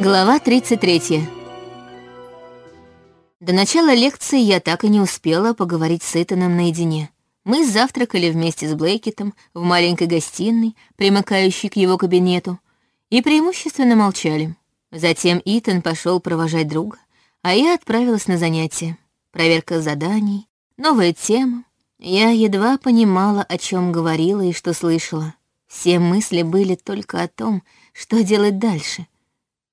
Глава 33. До начала лекции я так и не успела поговорить с Итаном наедине. Мы завтракали вместе с Блейкетом в маленькой гостиной, примыкающей к его кабинету, и преимущественно молчали. Затем Итан пошел провожать друга, а я отправилась на занятия. Проверка заданий, новая тема. Я едва понимала, о чем говорила и что слышала. Все мысли были только о том, что делать дальше.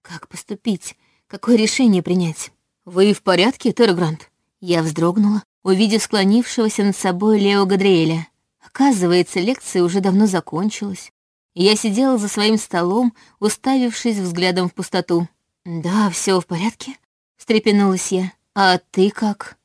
Как поступить? Какое решение принять? «Вы в порядке, Террагрант?» Я вздрогнула, увидев склонившегося над собой Лео Гадриэля. Оказывается, лекция уже давно закончилась. Я сидела за своим столом, уставившись взглядом в пустоту. «Да, все в порядке», — встрепенулась я. «А ты как?»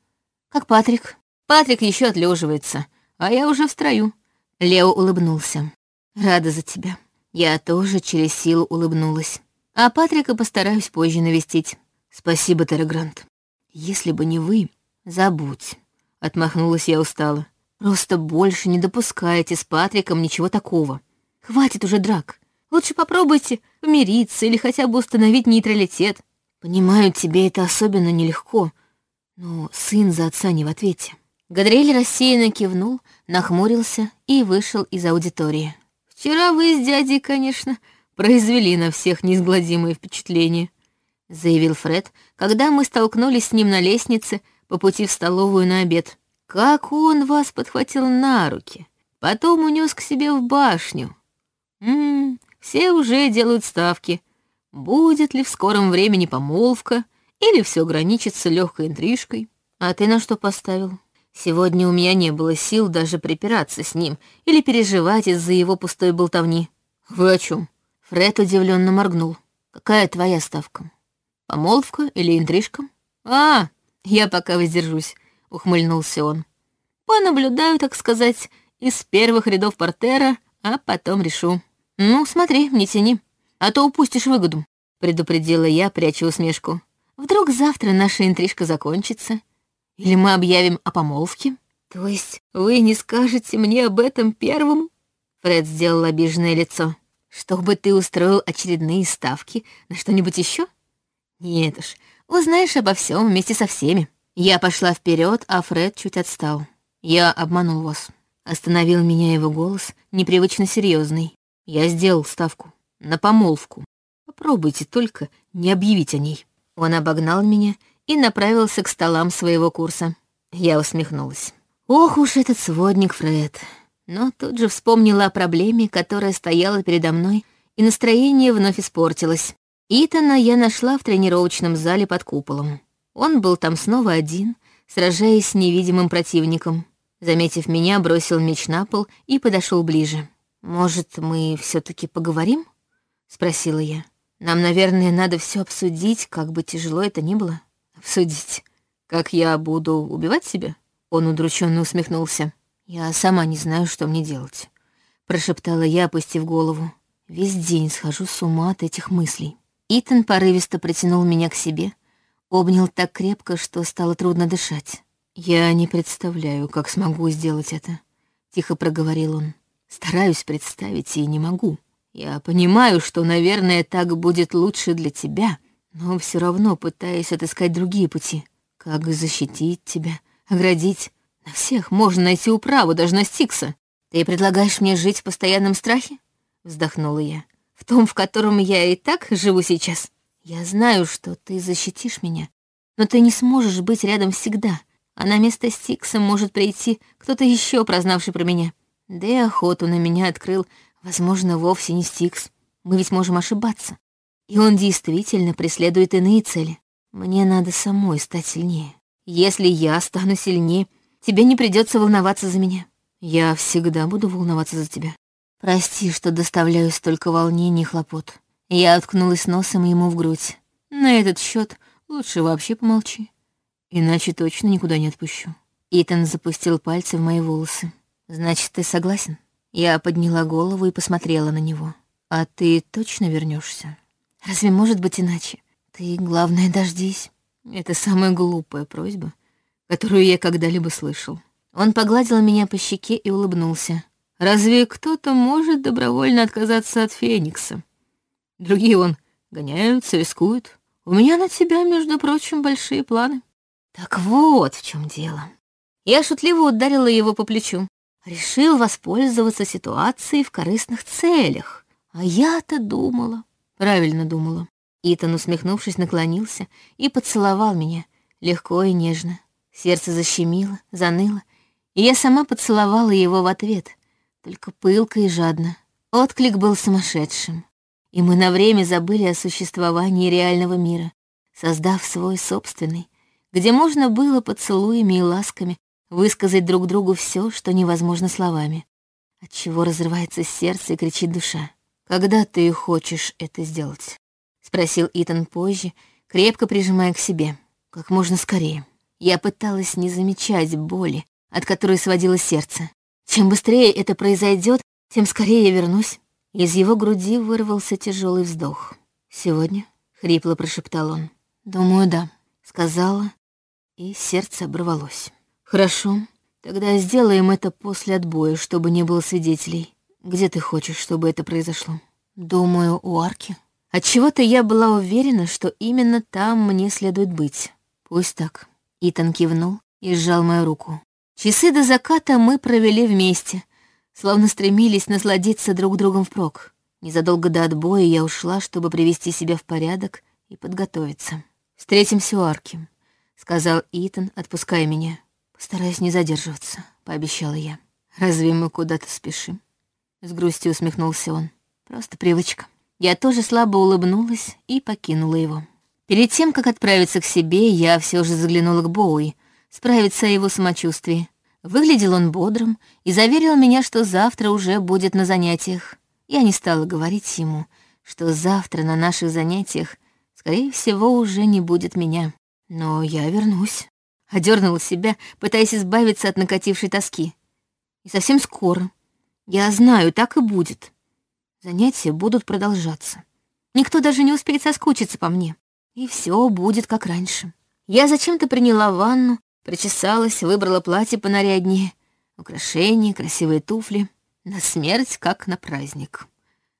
«Как Патрик?» «Патрик еще отлеживается, а я уже в строю». Лео улыбнулся. «Рада за тебя». Я тоже через силу улыбнулась. А Патрика постараюсь позже навестить. Спасибо, Террагрант. Если бы не вы, забудь. Отмахнулась я устало. Просто больше не допускайте с Патриком ничего такого. Хватит уже драк. Лучше попробуйте помириться или хотя бы установить нейтралитет. Понимаю, тебе это особенно нелегко, но сын за отца не в ответе. Гадриэль рассеянно кивнул, нахмурился и вышел из аудитории. «Вчера вы с дядей, конечно, произвели на всех неизгладимое впечатление», — заявил Фред, когда мы столкнулись с ним на лестнице по пути в столовую на обед. «Как он вас подхватил на руки, потом унес к себе в башню. Ммм, все уже делают ставки. Будет ли в скором времени помолвка, или все ограничится легкой интрижкой? А ты на что поставил?» Сегодня у меня не было сил даже припираться с ним или переживать из-за его пустой болтовни. Вы о чем? Фред удивленно моргнул. «Какая твоя ставка? Помолвка или интрижка?» «А, я пока воздержусь», — ухмыльнулся он. «Понаблюдаю, так сказать, из первых рядов портера, а потом решу. Ну, смотри, не тяни, а то упустишь выгоду», — предупредила я, пряча усмешку. «Вдруг завтра наша интрижка закончится? Или мы объявим о помолвке?» «То есть вы не скажете мне об этом первым?» Фред сделал обиженное лицо. Чтобы ты устроил очередные ставки на что-нибудь еще? Нет уж, узнаешь обо всем вместе со всеми. Я пошла вперед, а Фред чуть отстал. Я обманул вас. Остановил меня его голос, непривычно серьезный. Я сделал ставку. На помолвку. Попробуйте только не объявить о ней. Он обогнал меня и направился к столам своего курса. Я усмехнулась. Ох уж этот сводник Фред но тут же вспомнила о проблеме, которая стояла передо мной, и настроение вновь испортилось. Итана я нашла в тренировочном зале под куполом. Он был там снова один, сражаясь с невидимым противником. Заметив меня, бросил меч на пол и подошел ближе. «Может, мы все таки поговорим?» — спросила я. «Нам, наверное, надо все обсудить, как бы тяжело это ни было». «Обсудить? Как я буду убивать себя?» Он удрученно усмехнулся. «Я сама не знаю, что мне делать», — прошептала я, опустив голову. «Весь день схожу с ума от этих мыслей». Итан порывисто притянул меня к себе, обнял так крепко, что стало трудно дышать. «Я не представляю, как смогу сделать это», — тихо проговорил он. «Стараюсь представить и не могу. Я понимаю, что, наверное, так будет лучше для тебя, но все равно пытаюсь отыскать другие пути. Как защитить тебя, оградить, на всех можно найти управу, даже на Стикса. Ты предлагаешь мне жить в постоянном страхе? Вздохнула я. В том, в котором я и так живу сейчас. Я знаю, что ты защитишь меня, но ты не сможешь быть рядом всегда, а на место Стикса может прийти кто-то еще, прознавший про меня. Да и охоту на меня открыл, возможно, вовсе не Стикс. Мы ведь можем ошибаться. И он действительно преследует иные цели. Мне надо самой стать сильнее. Если я стану сильнее, Тебе не придется волноваться за меня. Я всегда буду волноваться за тебя. Прости, что доставляю столько волнений и хлопот. Я уткнулась носом ему в грудь. На этот счет лучше вообще помолчи. Иначе точно никуда не отпущу. Итан запустил пальцы в мои волосы. Значит, ты согласен? Я подняла голову и посмотрела на него. А ты точно вернешься? Разве может быть иначе? Ты, главное, дождись. Это самая глупая просьба, которую я когда-либо слышал. Он погладил меня по щеке и улыбнулся. «Разве кто-то может добровольно отказаться от Феникса? Другие он гоняются, рискуют. У меня на тебя, между прочим, большие планы. Так вот в чем дело. Я шутливо ударила его по плечу. Решил воспользоваться ситуацией в корыстных целях. А я-то думала. Правильно думала. Итан, усмехнувшись, наклонился и поцеловал меня, легко и нежно. Сердце защемило, заныло, и я сама поцеловала его в ответ, только пылко и жадно. Отклик был сумасшедшим, и мы на время забыли о существовании реального мира, создав свой собственный, где можно было поцелуями и ласками высказать друг другу все, что невозможно словами, от чего разрывается сердце и кричит душа. Когда ты хочешь это сделать? — спросил Итан позже, крепко прижимая к себе. «Как можно скорее». Я пыталась не замечать боли, от которой сводило сердце. Чем быстрее это произойдет, тем скорее я вернусь. Из его груди вырвался тяжелый вздох. «Сегодня?» — хрипло прошептал он. «Думаю, да», — сказала, и сердце оборвалось. «Хорошо, тогда сделаем это после отбоя, чтобы не было свидетелей. Где ты хочешь, чтобы это произошло?» «Думаю, у арки». Отчего-то я была уверена, что именно там мне следует быть. Пусть так. Итан кивнул и сжал мою руку. Часы до заката мы провели вместе, словно стремились насладиться друг другом впрок. Незадолго до отбоя я ушла, чтобы привести себя в порядок и подготовиться. «Встретимся у арки», — сказал Итан, отпуская меня. «Постараюсь не задерживаться», — пообещала я. «Разве мы куда-то спешим?» С грустью усмехнулся он. «Просто привычка». Я тоже слабо улыбнулась и покинула его. Перед тем, как отправиться к себе, я все же заглянула к Боуи, справиться о его самочувствии. Выглядел он бодрым и заверил меня, что завтра уже будет на занятиях. Я не стала говорить ему, что завтра на наших занятиях, скорее всего, уже не будет меня. Но я вернусь. Одернула себя, пытаясь избавиться от накатившей тоски. И совсем скоро. Я знаю, так и будет. Занятия будут продолжаться. Никто даже не успеет соскучиться по мне. И все будет как раньше. Я зачем-то приняла ванну, причесалась, выбрала платье понаряднее, украшения, красивые туфли. На смерть, как на праздник.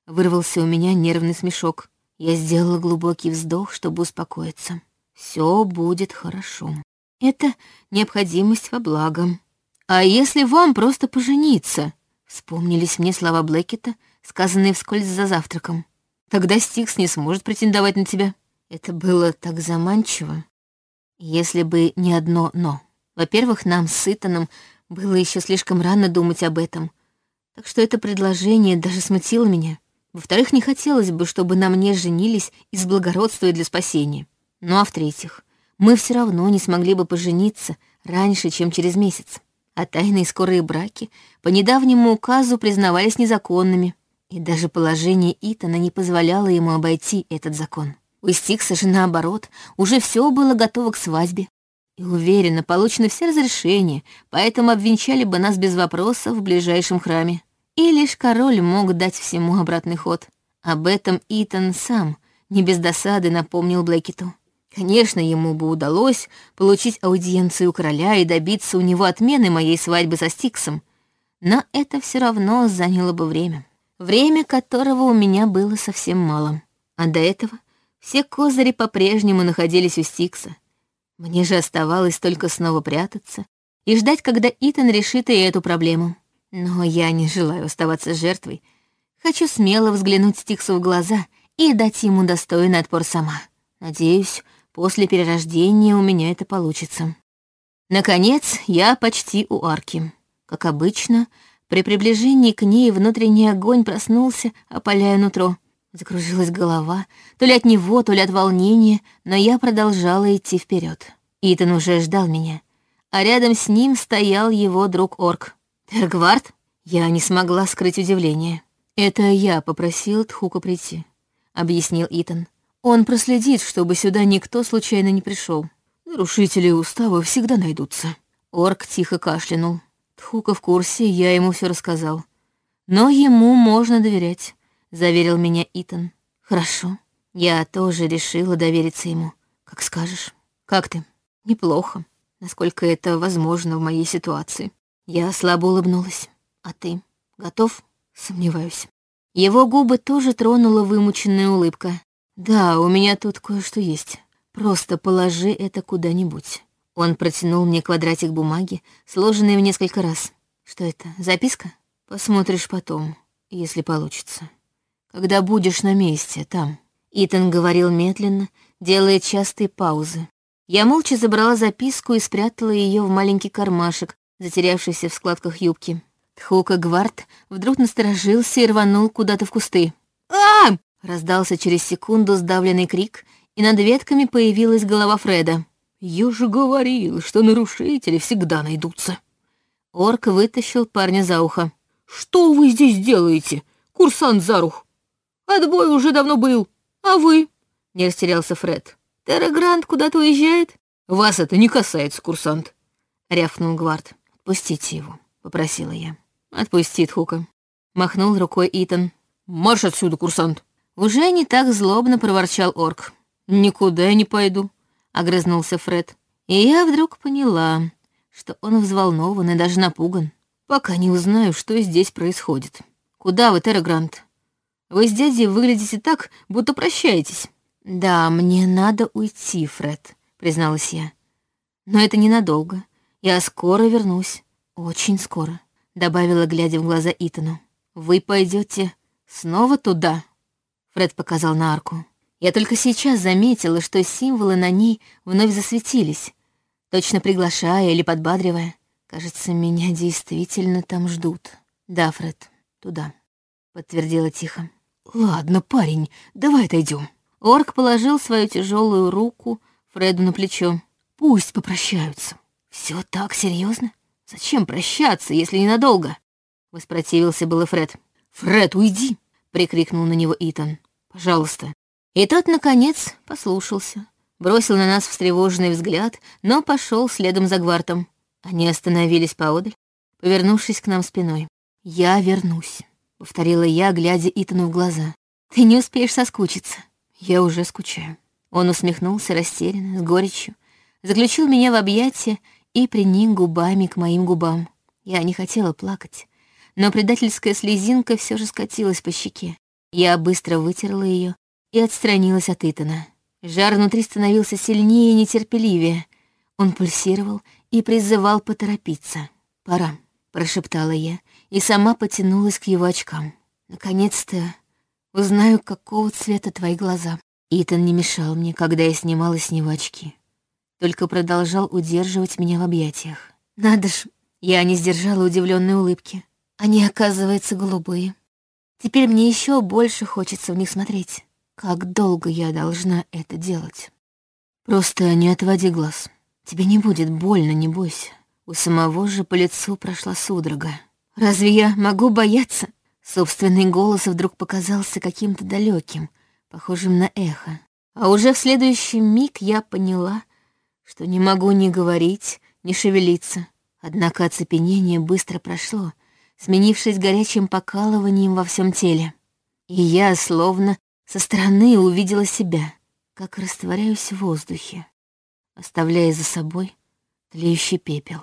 Вырвался у меня нервный смешок. Я сделала глубокий вздох, чтобы успокоиться. Все будет хорошо. Это необходимость во благо. А если вам просто пожениться? Вспомнились мне слова Блэкета, сказанные вскользь за завтраком. Тогда Стикс не сможет претендовать на тебя. Это было так заманчиво. Если бы не одно «но». Во-первых, нам с Итаном было еще слишком рано думать об этом, так что это предложение даже смутило меня. Во-вторых, не хотелось бы, чтобы на мне женились из благородства и для спасения. Ну а в-третьих, мы все равно не смогли бы пожениться раньше, чем через месяц. А тайные скорые браки по недавнему указу признавались незаконными. И даже положение Итана не позволяло ему обойти этот закон. У Стикса же, наоборот, уже все было готово к свадьбе. И уверенно, получены все разрешения, поэтому обвенчали бы нас без вопросов в ближайшем храме. И лишь король мог дать всему обратный ход. Об этом Итан сам, не без досады, напомнил Блэкету. Конечно, ему бы удалось получить аудиенцию короля и добиться у него отмены моей свадьбы со Стиксом, но это все равно заняло бы время время которого у меня было совсем мало. А до этого все козыри по-прежнему находились у Стикса. Мне же оставалось только снова прятаться и ждать, когда Итан решит и эту проблему. Но я не желаю оставаться жертвой. Хочу смело взглянуть Стиксу в глаза и дать ему достойный отпор сама. Надеюсь, после перерождения у меня это получится. Наконец, я почти у арки. Как обычно, при приближении к ней внутренний огонь проснулся, опаляя нутро. Закружилась голова, то ли от него, то ли от волнения, но я продолжала идти вперед. Итан уже ждал меня, а рядом с ним стоял его друг-орк. «Тергвард?» Я не смогла скрыть удивление. «Это я попросил Тхука прийти», — объяснил Итан. «Он проследит, чтобы сюда никто случайно не пришел. Нарушители устава всегда найдутся». Орк тихо кашлянул. Тхука в курсе, я ему все рассказал. Но ему можно доверять, заверил меня Итан. Хорошо. Я тоже решила довериться ему. Как скажешь. Как ты? Неплохо. Насколько это возможно в моей ситуации. Я слабо улыбнулась. А ты? Готов? Сомневаюсь. Его губы тоже тронула вымученная улыбка. «Да, у меня тут кое-что есть. Просто положи это куда-нибудь». Он протянул мне квадратик бумаги, сложенный в несколько раз. «Что это, записка?» «Посмотришь потом, если получится. Когда будешь на месте, там». Итан говорил медленно, делая частые паузы. Я молча забрала записку и спрятала ее в маленький кармашек, затерявшийся в складках юбки. Тхука Гвард вдруг насторожился и рванул куда-то в кусты. а Раздался через секунду сдавленный крик, и над ветками появилась голова Фреда. «Я же говорил, что нарушители всегда найдутся». Орк вытащил парня за ухо. «Что вы здесь делаете, курсант Зарух? Отбой уже давно был, а вы?» Не растерялся Фред. «Террагрант куда-то уезжает?» «Вас это не касается, курсант», — рявкнул Гвард. «Отпустите его», — попросила я. «Отпустит Хука», — махнул рукой Итан. «Марш отсюда, курсант!» Уже не так злобно проворчал орк. «Никуда я не пойду», — огрызнулся Фред. И я вдруг поняла, что он взволнован и даже напуган. Пока не узнаю, что здесь происходит. «Куда вы, Террагрант? Вы с дядей выглядите так, будто прощаетесь». «Да, мне надо уйти, Фред», — призналась я. «Но это ненадолго. Я скоро вернусь. Очень скоро», — добавила, глядя в глаза Итану. «Вы пойдете снова туда?» Фред показал на арку. Я только сейчас заметила, что символы на ней вновь засветились, точно приглашая или подбадривая. Кажется, меня действительно там ждут. Да, Фред, туда, подтвердила тихо. Ладно, парень, давай отойдем. Орк положил свою тяжелую руку Фреду на плечо. Пусть попрощаются. Все так серьезно? Зачем прощаться, если ненадолго? Воспротивился было Фред. Фред, уйди! прикрикнул на него Итан. Пожалуйста. И тот, наконец, послушался. Бросил на нас встревоженный взгляд, но пошел следом за Гвартом. Они остановились поодаль, повернувшись к нам спиной. «Я вернусь», — повторила я, глядя Итану в глаза. «Ты не успеешь соскучиться». Я уже скучаю. Он усмехнулся растерянно, с горечью, заключил меня в объятия и приник губами к моим губам. Я не хотела плакать, но предательская слезинка все же скатилась по щеке. Я быстро вытерла ее и отстранилась от Итана. Жар внутри становился сильнее и нетерпеливее. Он пульсировал и призывал поторопиться. «Пора», — прошептала я, и сама потянулась к его очкам. «Наконец-то Узнаю, какого цвета твои глаза. Итан не мешал мне, когда я снимала с него очки. Только продолжал удерживать меня в объятиях. Надо ж, я не сдержала удивленной улыбки. Они, оказывается, голубые. Теперь мне еще больше хочется в них смотреть. Как долго я должна это делать? Просто не отводи глаз. Тебе не будет больно, не бойся. У самого же по лицу прошла судорога. Разве я могу бояться? Собственный голос вдруг показался каким-то далеким, похожим на эхо. А уже в следующий миг я поняла, что не могу ни говорить, ни шевелиться. Однако оцепенение быстро прошло, сменившись горячим покалыванием во всем теле. И я словно со стороны увидела себя, как растворяюсь в воздухе, оставляя за собой тлеющий пепел.